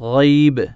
غيب.